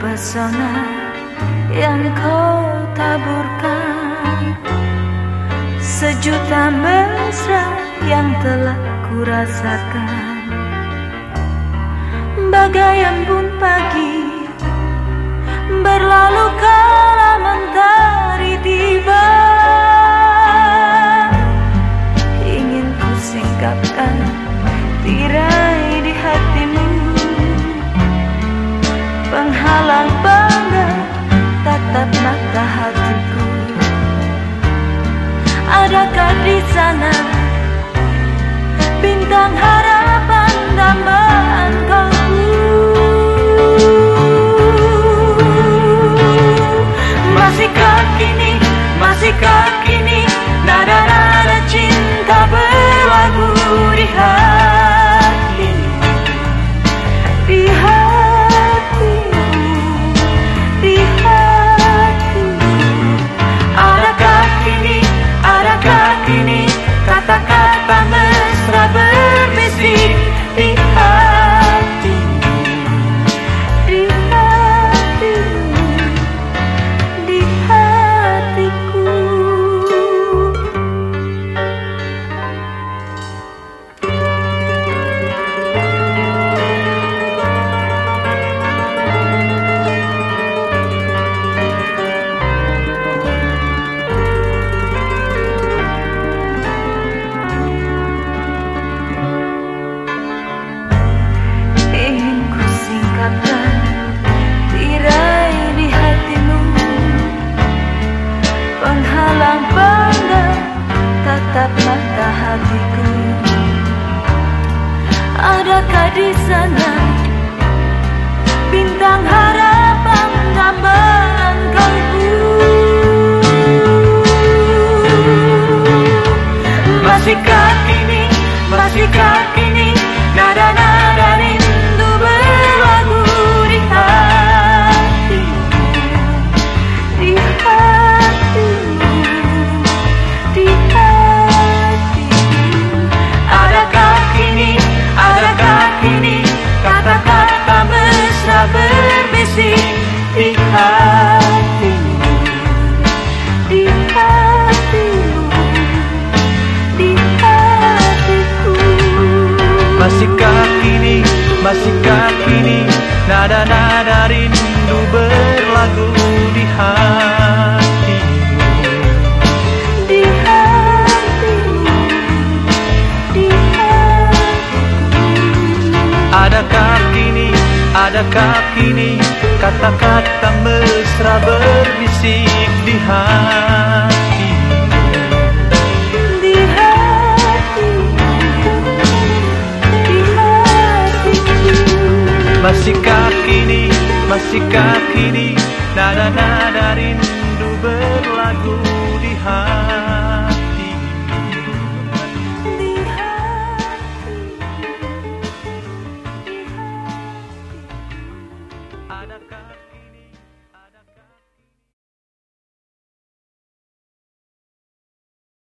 pesona yang kau taburkan. Sejuta mesra yang telah kurasakan. Bagaian pun pagi berlalu ke adakah di sana. Bintang harapan tambah you got. Ada nada rindu berlagu di hatimu. Di hatimu Di hatimu Adakah kini, adakah kini Kata-kata mesra berbisik di hatimu? Masih Sikap kini nada-nada rindu berlagu di hati. Adakah